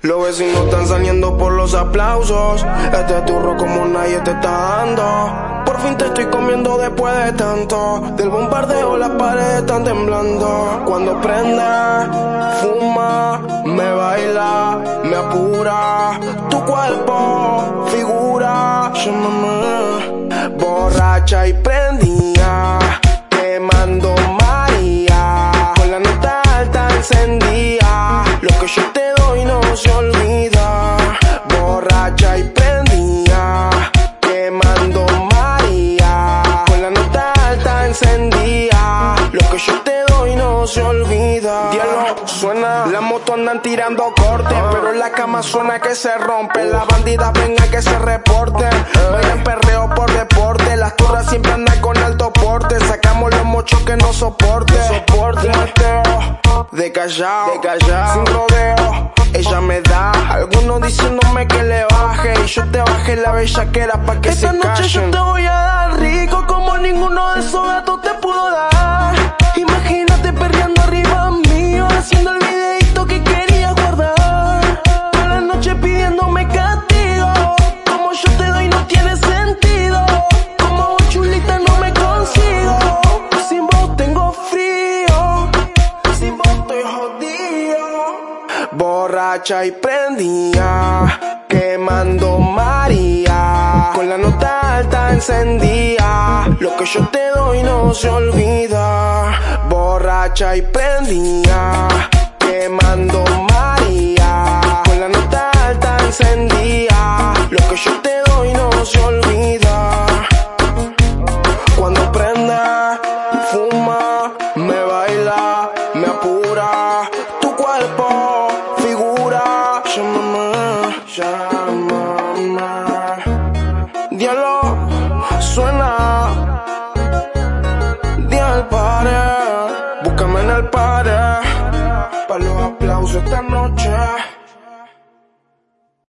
Los vecinos están saliendo por los aplausos. Este turro como nadie te está dando. Por fin te estoy comiendo después de tanto. Del bombardeo las paredes están temblando. Cuando prenda, fuma, me baila, me apura. Tu cuerpo, figura. Borracha y prendida, alta encendida. Lo que yo te doy no se olvida. Diablo, suena. La moto andan tirando corte, pero en la cama suena que se rompe. La bandida venga que se reporte. Vayan perreo por deporte. Las turras siempre andan con alto porte. Sacamos los mochos que no soporte. Soporte. De callao, de callao, sin rodeo. Ella me da algunos diciéndome que le baje y yo te bajé la bellaquera pa' que Esta se noche yo te voy a dar rico como ninguno de esos gatos te pudo dar. Imagínate perreando arriba mío, haciendo el videito que querías guardar. Toda la noche pidiéndome castigo. Como yo te doy no tiene sentido. Como vos chulita no me consigo. Sin vos tengo frío. Sin vos estoy jodido. Borracha y prendida, quemando María. Con la nota lo que yo te doy no se olvida. Borracha y prendida, quemando María. Con la nota alta encendida, lo que yo te doy no se olvida. Cuando prenda, fuma, me baila, me apura. Tu cuerpo, figura, llámame, llámame. en el party. Pa' los aplausos esta noche.